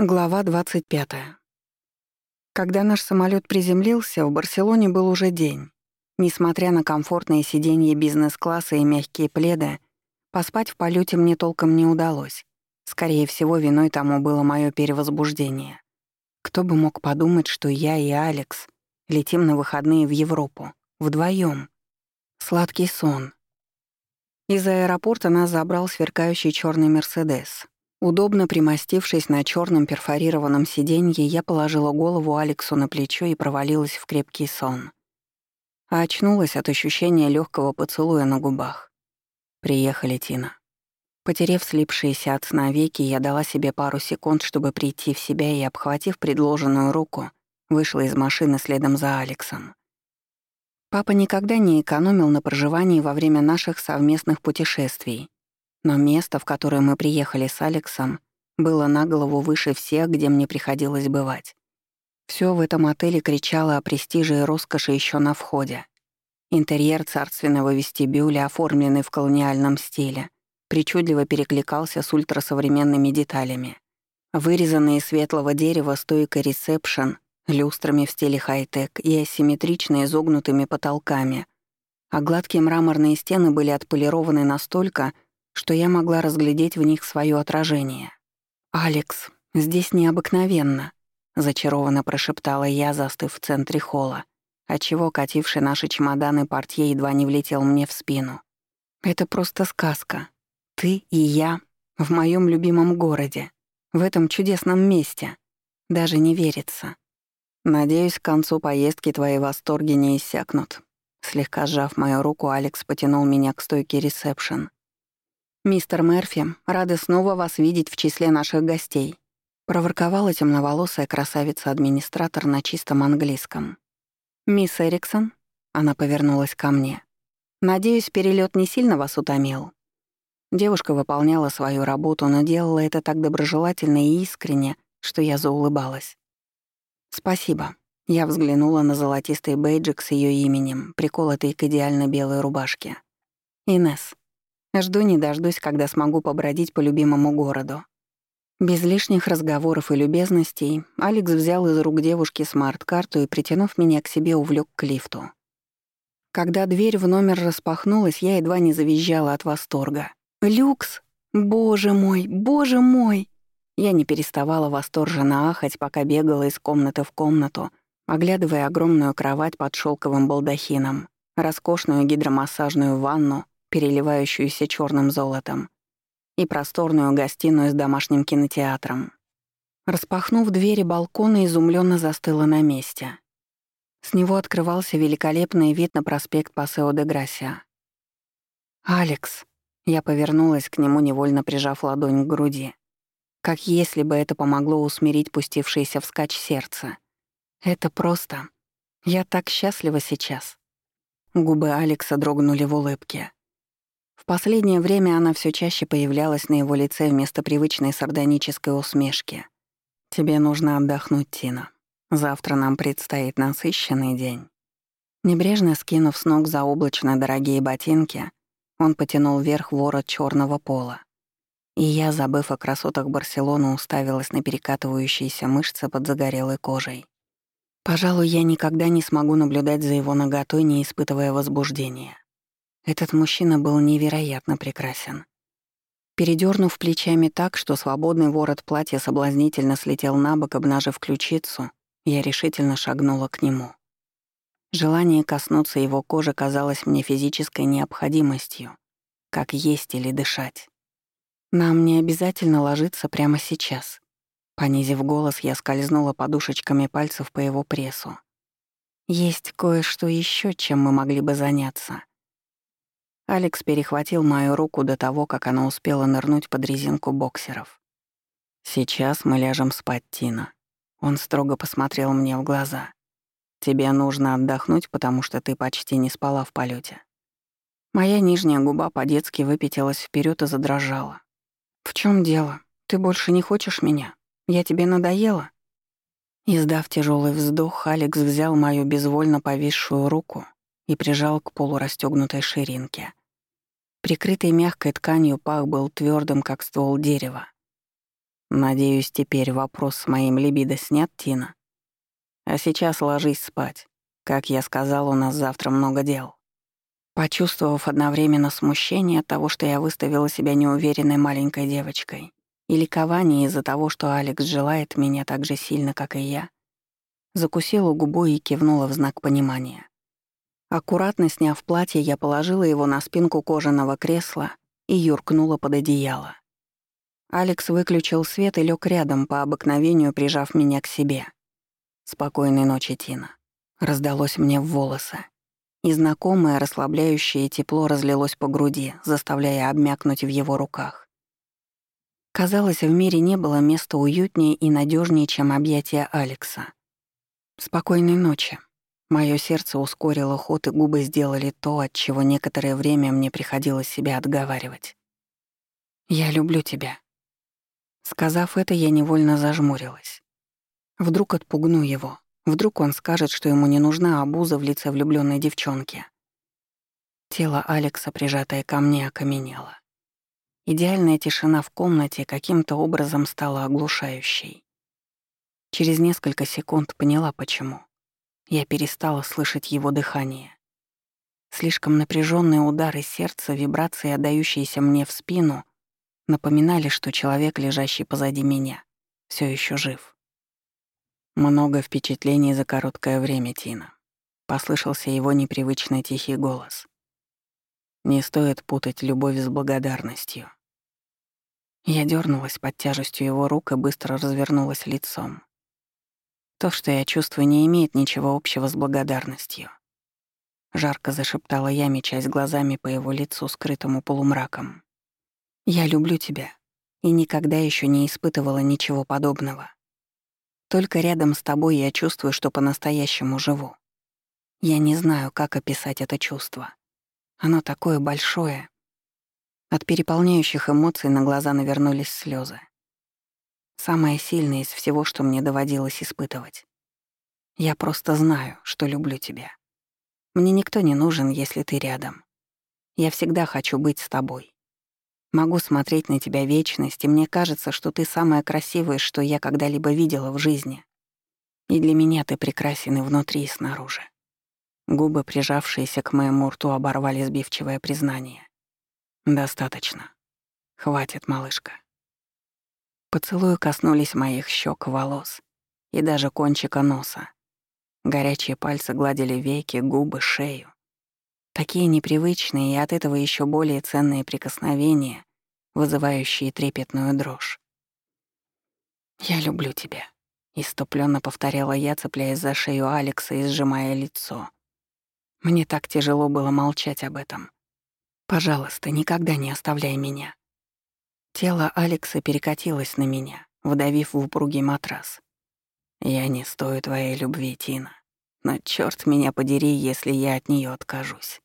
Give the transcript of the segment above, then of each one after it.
Глава 25. Когда наш самолет приземлился, в Барселоне был уже день. Несмотря на комфортные сиденья бизнес-класса и мягкие пледы, поспать в полете мне толком не удалось. Скорее всего, виной тому было мое перевозбуждение. Кто бы мог подумать, что я и Алекс летим на выходные в Европу. вдвоем. Сладкий сон. Из аэропорта нас забрал сверкающий черный «Мерседес», Удобно примостившись на черном перфорированном сиденье, я положила голову Алексу на плечо и провалилась в крепкий сон. А очнулась от ощущения легкого поцелуя на губах. Приехали, Тина. Потерев слипшиеся от сна веки, я дала себе пару секунд, чтобы прийти в себя и, обхватив предложенную руку, вышла из машины следом за Алексом. Папа никогда не экономил на проживании во время наших совместных путешествий, но место, в которое мы приехали с Алексом, было на голову выше всех, где мне приходилось бывать. Все в этом отеле кричало о престиже и роскоши еще на входе. Интерьер царственного вестибюля, оформленный в колониальном стиле, причудливо перекликался с ультрасовременными деталями. Вырезанные из светлого дерева стойка ресепшн, люстрами в стиле хай-тек и асимметрично изогнутыми потолками, а гладкие мраморные стены были отполированы настолько, что я могла разглядеть в них свое отражение. «Алекс, здесь необыкновенно», — зачарованно прошептала я, застыв в центре холла, отчего кативший наши чемоданы портье едва не влетел мне в спину. «Это просто сказка. Ты и я в моем любимом городе, в этом чудесном месте. Даже не верится. Надеюсь, к концу поездки твои восторги не иссякнут». Слегка сжав мою руку, Алекс потянул меня к стойке ресепшн. «Мистер Мерфи, рады снова вас видеть в числе наших гостей», проворковала темноволосая красавица-администратор на чистом английском. «Мисс Эриксон?» — она повернулась ко мне. «Надеюсь, перелет не сильно вас утомил?» Девушка выполняла свою работу, но делала это так доброжелательно и искренне, что я заулыбалась. «Спасибо». Я взглянула на золотистый бейджик с ее именем, приколотый к идеально белой рубашке. «Инесс». Жду не дождусь, когда смогу побродить по любимому городу. Без лишних разговоров и любезностей Алекс взял из рук девушки смарт-карту и, притянув меня к себе, увлек к лифту. Когда дверь в номер распахнулась, я едва не завизжала от восторга. «Люкс! Боже мой! Боже мой!» Я не переставала восторженно ахать, пока бегала из комнаты в комнату, оглядывая огромную кровать под шелковым балдахином, роскошную гидромассажную ванну переливающуюся черным золотом, и просторную гостиную с домашним кинотеатром. Распахнув двери балкона, изумленно застыла на месте. С него открывался великолепный вид на проспект Пасео де Грасия. «Алекс», — я повернулась к нему, невольно прижав ладонь к груди, как если бы это помогло усмирить пустившееся вскачь сердце. «Это просто... Я так счастлива сейчас». Губы Алекса дрогнули в улыбке. В последнее время она все чаще появлялась на его лице вместо привычной сардонической усмешки. «Тебе нужно отдохнуть, Тина. Завтра нам предстоит насыщенный день». Небрежно скинув с ног заоблачно дорогие ботинки, он потянул вверх ворот черного пола. И я, забыв о красотах Барселоны, уставилась на перекатывающиеся мышцы под загорелой кожей. Пожалуй, я никогда не смогу наблюдать за его наготой, не испытывая возбуждения. Этот мужчина был невероятно прекрасен. Передернув плечами так, что свободный ворот платья соблазнительно слетел на бок, обнажив ключицу, я решительно шагнула к нему. Желание коснуться его кожи казалось мне физической необходимостью, как есть или дышать. Нам не обязательно ложиться прямо сейчас. Понизив голос, я скользнула подушечками пальцев по его прессу. Есть кое-что еще, чем мы могли бы заняться. Алекс перехватил мою руку до того, как она успела нырнуть под резинку боксеров. «Сейчас мы ляжем спать, Тина». Он строго посмотрел мне в глаза. «Тебе нужно отдохнуть, потому что ты почти не спала в полете. Моя нижняя губа по-детски выпятилась вперед и задрожала. «В чем дело? Ты больше не хочешь меня? Я тебе надоела?» Издав тяжелый вздох, Алекс взял мою безвольно повисшую руку и прижал к полурастегнутой ширинке. Прикрытый мягкой тканью пах был твердым, как ствол дерева. Надеюсь, теперь вопрос с моим либидо снят, Тина. А сейчас ложись спать. Как я сказал, у нас завтра много дел. Почувствовав одновременно смущение от того, что я выставила себя неуверенной маленькой девочкой, и ликование из-за того, что Алекс желает меня так же сильно, как и я, закусила губу и кивнула в знак понимания. Аккуратно сняв платье, я положила его на спинку кожаного кресла и юркнула под одеяло. Алекс выключил свет и лег рядом, по обыкновению прижав меня к себе. «Спокойной ночи, Тина», — раздалось мне в волосы. И знакомое расслабляющее тепло разлилось по груди, заставляя обмякнуть в его руках. Казалось, в мире не было места уютнее и надежнее, чем объятия Алекса. «Спокойной ночи», Моё сердце ускорило ход, и губы сделали то, от чего некоторое время мне приходилось себя отговаривать. «Я люблю тебя». Сказав это, я невольно зажмурилась. Вдруг отпугну его. Вдруг он скажет, что ему не нужна обуза в лице влюбленной девчонки. Тело Алекса, прижатое ко мне, окаменело. Идеальная тишина в комнате каким-то образом стала оглушающей. Через несколько секунд поняла, почему. Я перестала слышать его дыхание. Слишком напряженные удары сердца, вибрации, отдающиеся мне в спину, напоминали, что человек, лежащий позади меня, все еще жив. Много впечатлений за короткое время, Тина. Послышался его непривычно тихий голос. Не стоит путать любовь с благодарностью. Я дернулась под тяжестью его рук и быстро развернулась лицом. То, что я чувствую, не имеет ничего общего с благодарностью. Жарко зашептала я, мечась глазами по его лицу, скрытому полумраком. «Я люблю тебя и никогда еще не испытывала ничего подобного. Только рядом с тобой я чувствую, что по-настоящему живу. Я не знаю, как описать это чувство. Оно такое большое. От переполняющих эмоций на глаза навернулись слезы. Самое сильное из всего, что мне доводилось испытывать. Я просто знаю, что люблю тебя. Мне никто не нужен, если ты рядом. Я всегда хочу быть с тобой. Могу смотреть на тебя вечность, и мне кажется, что ты самое красивое, что я когда-либо видела в жизни. И для меня ты прекрасен и внутри, и снаружи. Губы, прижавшиеся к моему рту, оборвали сбивчивое признание. «Достаточно. Хватит, малышка. Поцелуи коснулись моих щек, волос и даже кончика носа. Горячие пальцы гладили веки, губы, шею. Такие непривычные и от этого еще более ценные прикосновения, вызывающие трепетную дрожь. «Я люблю тебя», — иступленно повторяла я, цепляясь за шею Алекса и сжимая лицо. Мне так тяжело было молчать об этом. «Пожалуйста, никогда не оставляй меня. Тело Алекса перекатилось на меня, вдавив в упругий матрас. «Я не стою твоей любви, Тина, но черт меня подери, если я от нее откажусь».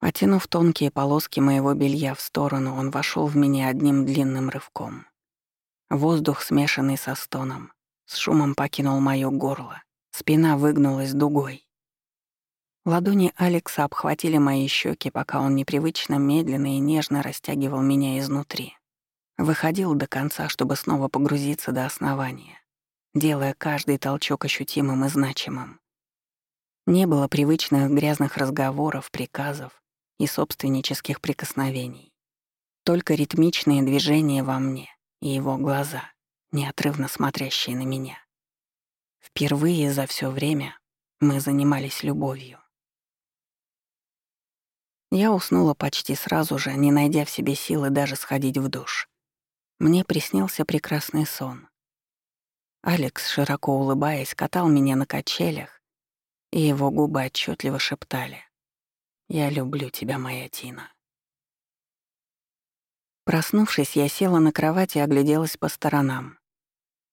Оттянув тонкие полоски моего белья в сторону, он вошел в меня одним длинным рывком. Воздух, смешанный со стоном, с шумом покинул моё горло, спина выгнулась дугой. Ладони Алекса обхватили мои щеки, пока он непривычно медленно и нежно растягивал меня изнутри. Выходил до конца, чтобы снова погрузиться до основания, делая каждый толчок ощутимым и значимым. Не было привычных грязных разговоров, приказов и собственнических прикосновений. Только ритмичные движения во мне и его глаза, неотрывно смотрящие на меня. Впервые за все время мы занимались любовью. Я уснула почти сразу же, не найдя в себе силы даже сходить в душ. Мне приснился прекрасный сон. Алекс, широко улыбаясь, катал меня на качелях, и его губы отчетливо шептали «Я люблю тебя, моя Тина». Проснувшись, я села на кровать и огляделась по сторонам.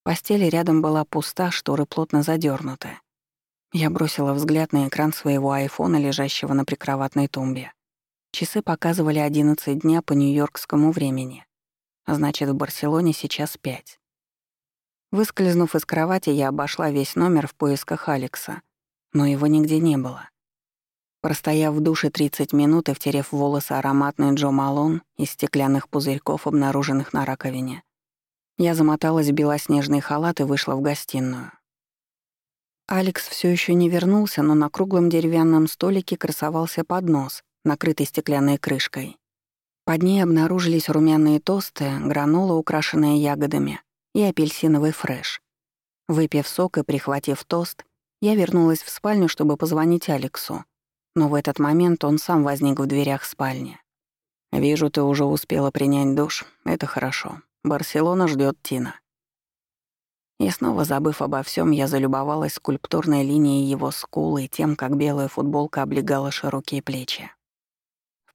Постель рядом была пуста, шторы плотно задернуты. Я бросила взгляд на экран своего айфона, лежащего на прикроватной тумбе. Часы показывали 11 дня по нью-йоркскому времени. А значит, в Барселоне сейчас пять. Выскользнув из кровати, я обошла весь номер в поисках Алекса, но его нигде не было. Простояв в душе 30 минут и втерев в волосы ароматный Джо Малон из стеклянных пузырьков, обнаруженных на раковине, Я замоталась в белоснежный халат и вышла в гостиную. Алекс все еще не вернулся, но на круглом деревянном столике красовался поднос, накрытый стеклянной крышкой. Под ней обнаружились румяные тосты, гранола, украшенная ягодами, и апельсиновый фреш. Выпив сок и прихватив тост, я вернулась в спальню, чтобы позвонить Алексу. Но в этот момент он сам возник в дверях спальни. «Вижу, ты уже успела принять душ. Это хорошо. Барселона ждет Тина». И снова, забыв обо всем, я залюбовалась скульптурной линией его скулы и тем, как белая футболка облегала широкие плечи.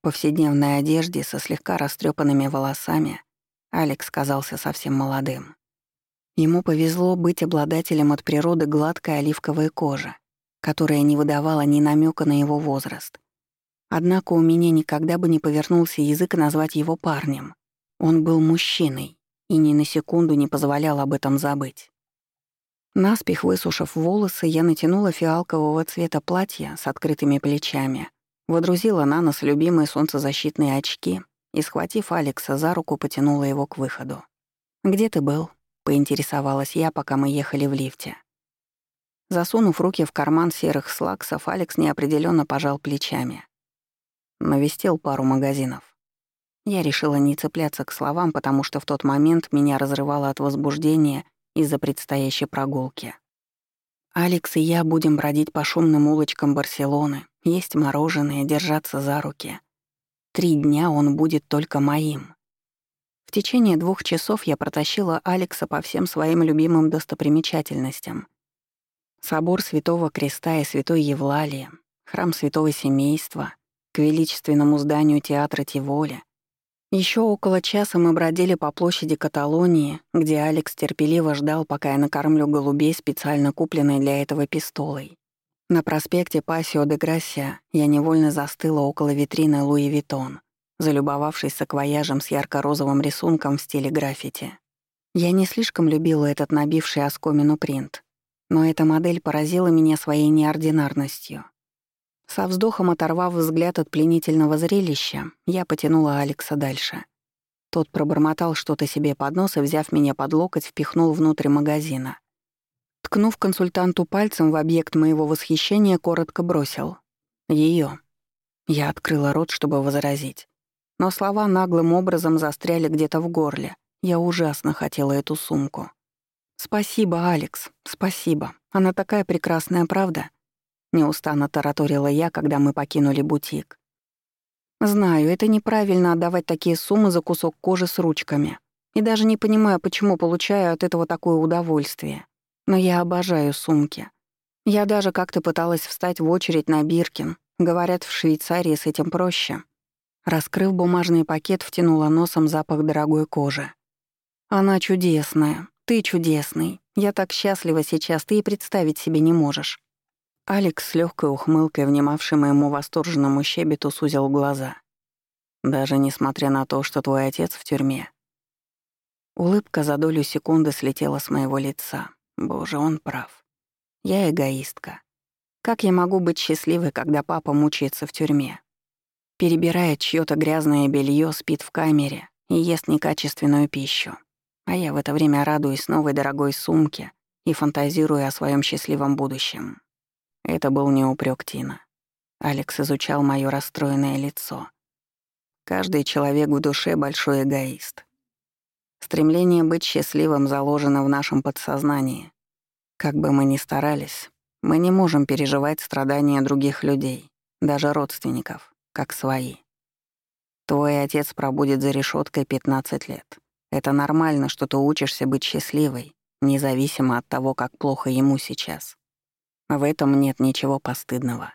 В повседневной одежде со слегка растрепанными волосами Алекс казался совсем молодым. Ему повезло быть обладателем от природы гладкой оливковой кожи, которая не выдавала ни намека на его возраст. Однако у меня никогда бы не повернулся язык назвать его парнем. Он был мужчиной и ни на секунду не позволял об этом забыть. Наспех высушив волосы, я натянула фиалкового цвета платье с открытыми плечами, водрузила на нос любимые солнцезащитные очки и, схватив Алекса за руку, потянула его к выходу. «Где ты был?» — поинтересовалась я, пока мы ехали в лифте. Засунув руки в карман серых слаксов, Алекс неопределенно пожал плечами. Навестил пару магазинов. Я решила не цепляться к словам, потому что в тот момент меня разрывало от возбуждения из-за предстоящей прогулки. Алекс и я будем бродить по шумным улочкам Барселоны, есть мороженое, держаться за руки. Три дня он будет только моим. В течение двух часов я протащила Алекса по всем своим любимым достопримечательностям. Собор Святого Креста и Святой Евлалии, храм Святого Семейства, к величественному зданию театра Тиволи, еще около часа мы бродили по площади Каталонии, где Алекс терпеливо ждал, пока я накормлю голубей, специально купленной для этого пистолой. На проспекте Пасио де Грасия я невольно застыла около витрины Луи Виттон, залюбовавшись саквояжем с ярко-розовым рисунком в стиле граффити. Я не слишком любила этот набивший оскомину принт, но эта модель поразила меня своей неординарностью. Со вздохом оторвав взгляд от пленительного зрелища, я потянула Алекса дальше. Тот пробормотал что-то себе под нос и, взяв меня под локоть, впихнул внутрь магазина. Ткнув консультанту пальцем в объект моего восхищения, коротко бросил. Ее. Я открыла рот, чтобы возразить. Но слова наглым образом застряли где-то в горле. Я ужасно хотела эту сумку. «Спасибо, Алекс, спасибо. Она такая прекрасная, правда?» Неустанно тараторила я, когда мы покинули бутик. Знаю, это неправильно отдавать такие суммы за кусок кожи с ручками. И даже не понимаю, почему получаю от этого такое удовольствие. Но я обожаю сумки. Я даже как-то пыталась встать в очередь на Биркин. Говорят, в Швейцарии с этим проще. Раскрыв бумажный пакет, втянула носом запах дорогой кожи. Она чудесная. Ты чудесный. Я так счастлива сейчас, ты и представить себе не можешь. Алекс с легкой ухмылкой, внимавший моему восторженному щебету, сузил глаза. «Даже несмотря на то, что твой отец в тюрьме». Улыбка за долю секунды слетела с моего лица. Боже, он прав. Я эгоистка. Как я могу быть счастливой, когда папа мучается в тюрьме? Перебирает чьё то грязное белье, спит в камере и ест некачественную пищу. А я в это время радуюсь новой дорогой сумке и фантазирую о своем счастливом будущем. Это был не упрек Тина. Алекс изучал моё расстроенное лицо. Каждый человек в душе — большой эгоист. Стремление быть счастливым заложено в нашем подсознании. Как бы мы ни старались, мы не можем переживать страдания других людей, даже родственников, как свои. Твой отец пробудет за решеткой 15 лет. Это нормально, что ты учишься быть счастливой, независимо от того, как плохо ему сейчас. В этом нет ничего постыдного.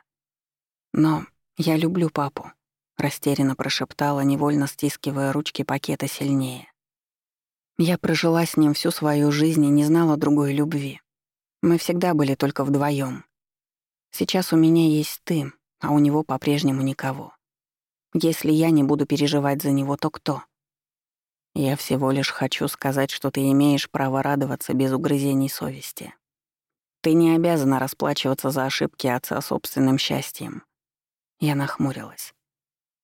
Но я люблю папу, растерянно прошептала, невольно стискивая ручки пакета сильнее. Я прожила с ним всю свою жизнь и не знала другой любви. Мы всегда были только вдвоем. Сейчас у меня есть ты, а у него по-прежнему никого. Если я не буду переживать за него, то кто? Я всего лишь хочу сказать, что ты имеешь право радоваться без угрызений совести. Ты не обязана расплачиваться за ошибки отца собственным счастьем. Я нахмурилась.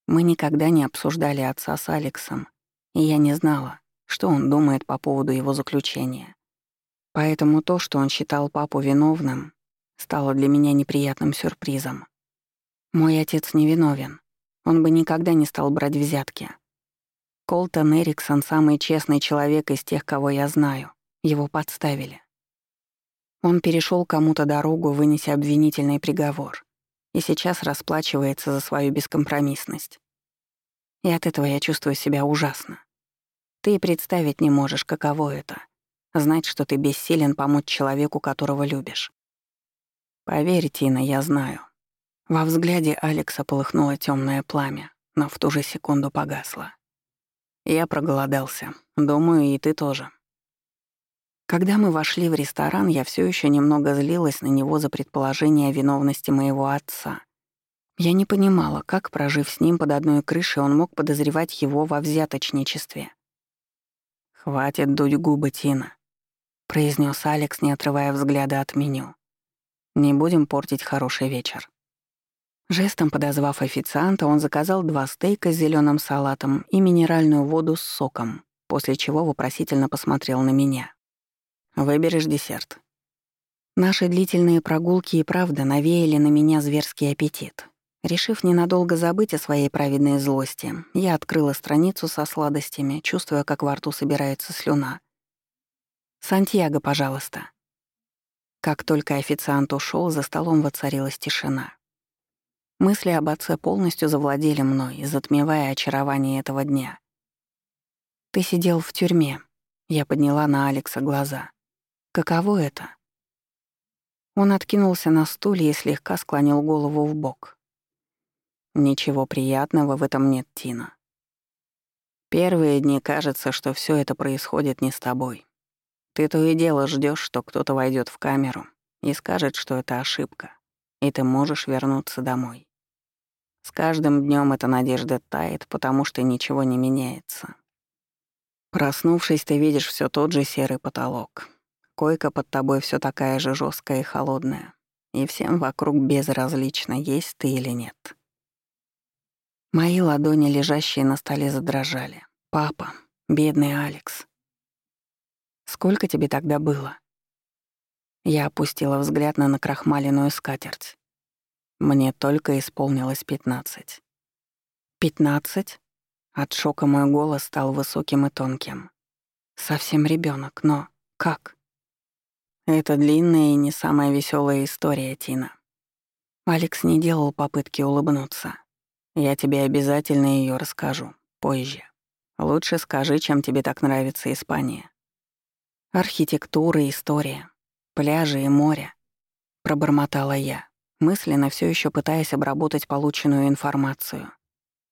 Мы никогда не обсуждали отца с Алексом, и я не знала, что он думает по поводу его заключения. Поэтому то, что он считал папу виновным, стало для меня неприятным сюрпризом. Мой отец невиновен. Он бы никогда не стал брать взятки. Колтон Эриксон — самый честный человек из тех, кого я знаю. Его подставили. Он перешел кому-то дорогу, вынеся обвинительный приговор, и сейчас расплачивается за свою бескомпромиссность. И от этого я чувствую себя ужасно. Ты представить не можешь, каково это — знать, что ты бессилен помочь человеку, которого любишь. Поверь, Тина, я знаю. Во взгляде Алекса полыхнуло темное пламя, но в ту же секунду погасло. Я проголодался. Думаю, и ты тоже. Когда мы вошли в ресторан, я все еще немного злилась на него за предположение о виновности моего отца. Я не понимала, как, прожив с ним под одной крышей, он мог подозревать его во взяточничестве. «Хватит дуть губы, Тина», — произнес Алекс, не отрывая взгляда от меню. «Не будем портить хороший вечер». Жестом подозвав официанта, он заказал два стейка с зеленым салатом и минеральную воду с соком, после чего вопросительно посмотрел на меня. «Выберешь десерт». Наши длительные прогулки и правда навеяли на меня зверский аппетит. Решив ненадолго забыть о своей праведной злости, я открыла страницу со сладостями, чувствуя, как во рту собирается слюна. «Сантьяго, пожалуйста». Как только официант ушел, за столом воцарилась тишина. Мысли об отце полностью завладели мной, затмевая очарование этого дня. «Ты сидел в тюрьме», — я подняла на Алекса глаза. «Каково это?» Он откинулся на стуле и слегка склонил голову в бок. «Ничего приятного в этом нет, Тина. Первые дни кажется, что все это происходит не с тобой. Ты то и дело ждешь, что кто-то войдет в камеру и скажет, что это ошибка, и ты можешь вернуться домой. С каждым днем эта надежда тает, потому что ничего не меняется. Проснувшись, ты видишь все тот же серый потолок. Койка под тобой все такая же жесткая и холодная. И всем вокруг безразлично, есть ты или нет. Мои ладони, лежащие на столе, задрожали. «Папа, бедный Алекс. Сколько тебе тогда было?» Я опустила взгляд на накрахмаленную скатерть. Мне только исполнилось пятнадцать. Пятнадцать? От шока мой голос стал высоким и тонким. Совсем ребенок, но как? Это длинная и не самая веселая история, Тина. Алекс не делал попытки улыбнуться. Я тебе обязательно ее расскажу позже. Лучше скажи, чем тебе так нравится Испания. Архитектура, история, пляжи и море, пробормотала я мысленно все еще пытаясь обработать полученную информацию.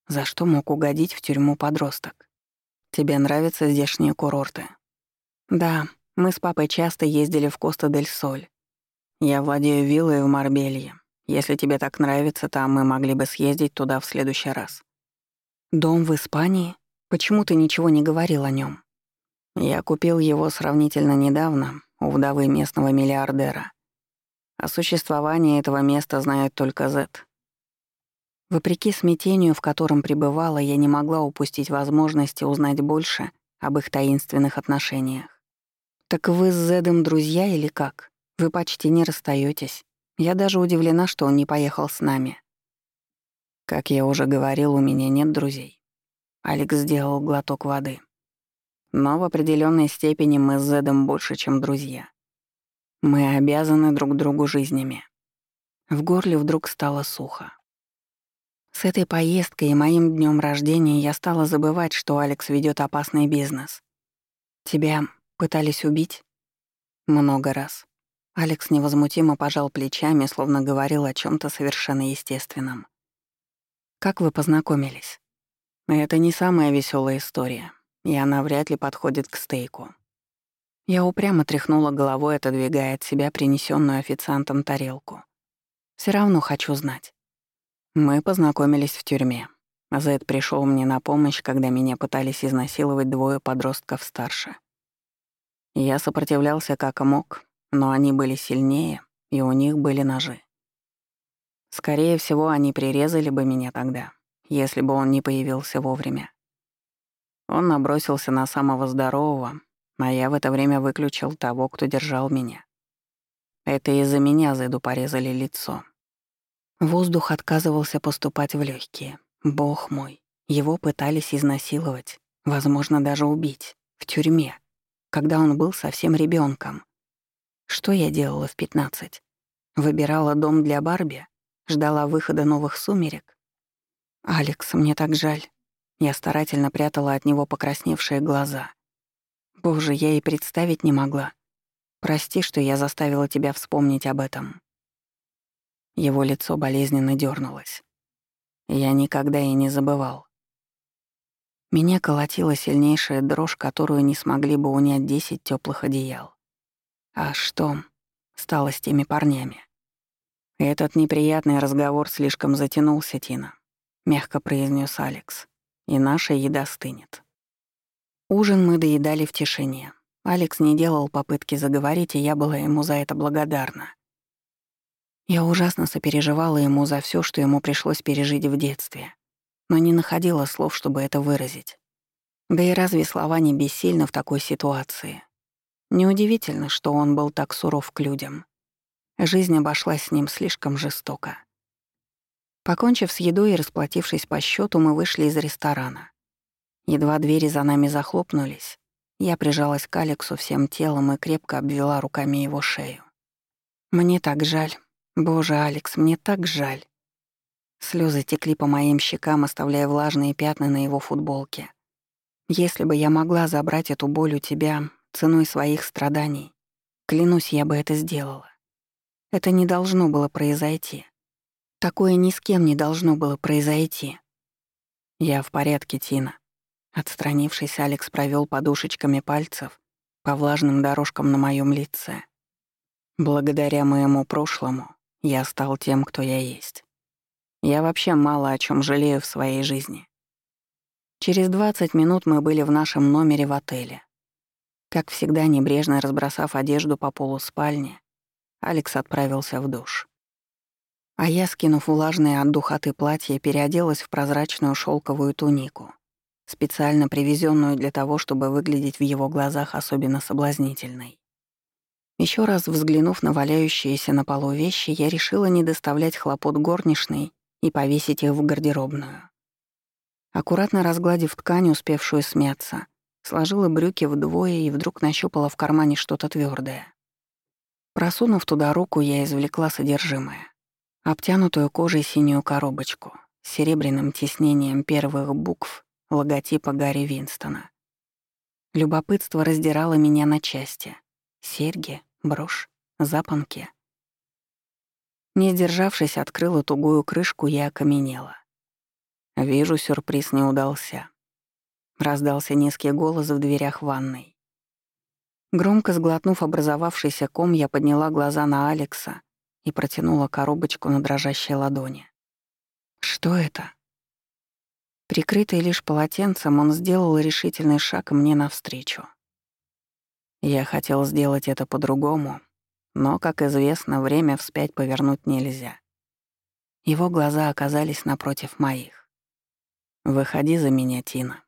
За что мог угодить в тюрьму подросток? Тебе нравятся здешние курорты? Да, мы с папой часто ездили в Коста-дель-Соль. Я владею виллой в Марбелье. Если тебе так нравится, там мы могли бы съездить туда в следующий раз. Дом в Испании? Почему ты ничего не говорил о нем? Я купил его сравнительно недавно у вдовы местного миллиардера. О существовании этого места знает только Зет. Вопреки смятению, в котором пребывала, я не могла упустить возможности узнать больше об их таинственных отношениях. «Так вы с Зедом друзья или как? Вы почти не расстаетесь. Я даже удивлена, что он не поехал с нами». Как я уже говорил, у меня нет друзей. Алекс сделал глоток воды. Но в определенной степени мы с Зедом больше, чем друзья. Мы обязаны друг другу жизнями. В горле вдруг стало сухо. С этой поездкой и моим днем рождения я стала забывать, что Алекс ведет опасный бизнес. Тебя пытались убить? Много раз. Алекс невозмутимо пожал плечами, словно говорил о чем то совершенно естественном. Как вы познакомились? Это не самая веселая история, и она вряд ли подходит к стейку. Я упрямо тряхнула головой, отодвигая от себя принесенную официантом тарелку. Все равно хочу знать. Мы познакомились в тюрьме. Зед пришел мне на помощь, когда меня пытались изнасиловать двое подростков старше. Я сопротивлялся как мог, но они были сильнее, и у них были ножи. Скорее всего, они прирезали бы меня тогда, если бы он не появился вовремя. Он набросился на самого здорового, а я в это время выключил того, кто держал меня. Это из-за меня Зеду порезали лицо. Воздух отказывался поступать в легкие. Бог мой, его пытались изнасиловать, возможно, даже убить, в тюрьме, когда он был совсем ребенком. Что я делала в пятнадцать? Выбирала дом для Барби? Ждала выхода новых сумерек? «Алекс, мне так жаль». Я старательно прятала от него покрасневшие глаза. «Боже, я и представить не могла. Прости, что я заставила тебя вспомнить об этом». Его лицо болезненно дернулось. Я никогда и не забывал. Меня колотила сильнейшая дрожь, которую не смогли бы унять десять теплых одеял. А что стало с теми парнями? Этот неприятный разговор слишком затянулся, Тина, мягко произнес Алекс. И наша еда стынет. Ужин мы доедали в тишине. Алекс не делал попытки заговорить, и я была ему за это благодарна. Я ужасно сопереживала ему за все, что ему пришлось пережить в детстве но не находила слов, чтобы это выразить. Да и разве слова не бессильны в такой ситуации? Неудивительно, что он был так суров к людям. Жизнь обошлась с ним слишком жестоко. Покончив с едой и расплатившись по счету, мы вышли из ресторана. Едва двери за нами захлопнулись, я прижалась к Алексу всем телом и крепко обвела руками его шею. «Мне так жаль. Боже, Алекс, мне так жаль. Слезы текли по моим щекам, оставляя влажные пятна на его футболке. Если бы я могла забрать эту боль у тебя ценой своих страданий, клянусь, я бы это сделала. Это не должно было произойти. Такое ни с кем не должно было произойти. Я в порядке, Тина. Отстранившись, Алекс провел подушечками пальцев по влажным дорожкам на моем лице. Благодаря моему прошлому я стал тем, кто я есть. Я вообще мало о чем жалею в своей жизни. Через 20 минут мы были в нашем номере в отеле. Как всегда, небрежно разбросав одежду по полу спальни, Алекс отправился в душ. А я, скинув влажное от духоты платье, переоделась в прозрачную шелковую тунику, специально привезенную для того, чтобы выглядеть в его глазах особенно соблазнительной. Еще раз взглянув на валяющиеся на полу вещи, я решила не доставлять хлопот горничной и повесить их в гардеробную. Аккуратно разгладив ткань, успевшую смяться, сложила брюки вдвое и вдруг нащупала в кармане что-то твердое. Просунув туда руку, я извлекла содержимое. Обтянутую кожей синюю коробочку с серебряным тиснением первых букв логотипа Гарри Винстона. Любопытство раздирало меня на части. Серьги, брошь, запонки — не сдержавшись, открыла тугую крышку и окаменела. Вижу, сюрприз не удался. Раздался низкий голос в дверях ванной. Громко сглотнув образовавшийся ком, я подняла глаза на Алекса и протянула коробочку на дрожащей ладони. «Что это?» Прикрытый лишь полотенцем, он сделал решительный шаг мне навстречу. Я хотел сделать это по-другому, но, как известно, время вспять повернуть нельзя. Его глаза оказались напротив моих. «Выходи за меня, Тина».